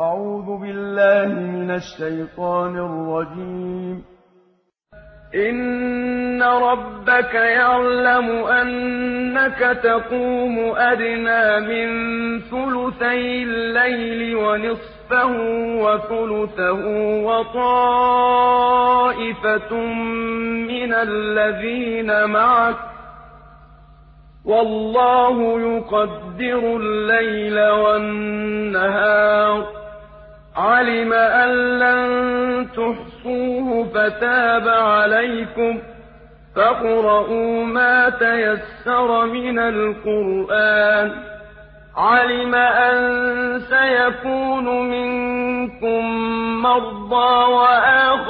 أعوذ بالله من الشيطان الرجيم. إن ربك يعلم أنك تقوم أدنى من ثلثي الليل ونصفه وثلثه وطائفة من الذين معك. والله يقدر الليل والنهار. عَلِمَ أَن لَّن تُحْصُوهُ فَتَابَ عَلَيْكُمْ ۖ فَاقْرَءُوا مَا تَيَسَّرَ مِنَ الْقُرْآنِ. عَلِمَ أَن سَيَكُونُ مِنكُم مَّرْضَىٰ وَآخَرُونَ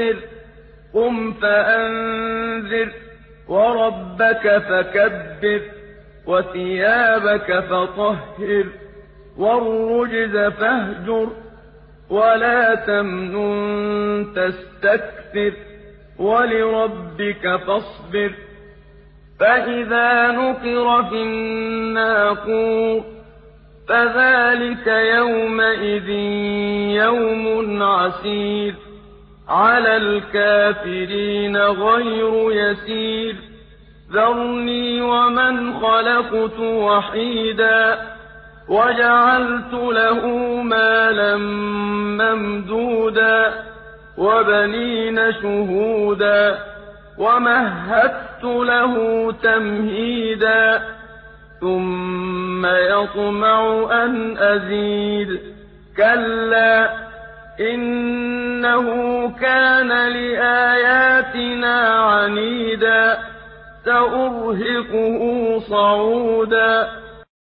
المدثر قم فأنذر وربك فكبر وثيابك فطهر والرجز فاهجر ولا تمنن تستكثر وَلِرَبِّكَ فَاصْبِرْ. فَإِذَا نُقِرَ فِي النَّاقُورِ فَذَٰلِكَ يَوْمَئِذٍ يَوْمٌ عَسِيرٌ. عَلَى الْكَافِرِينَ غَيْرُ يَسِيرٍ. ذَرْنِي وَمَنْ خَلَقْتُ وَحِيدًا وَجَعَلْتُ لَهُ مَالًا مَّمْدُودًا وَبَنِينَ شُهُودًا وَمَهَّدتُّ لَهُ تَمْهِيدًا ثُمَّ يَطْمَعُ أَنْ أَزِيدَ. كَلَّا إِنَّهُ كَانَ لِآيَاتِنَا عَنِيدًا سَأُرْهِقُهُ صَعُودًا.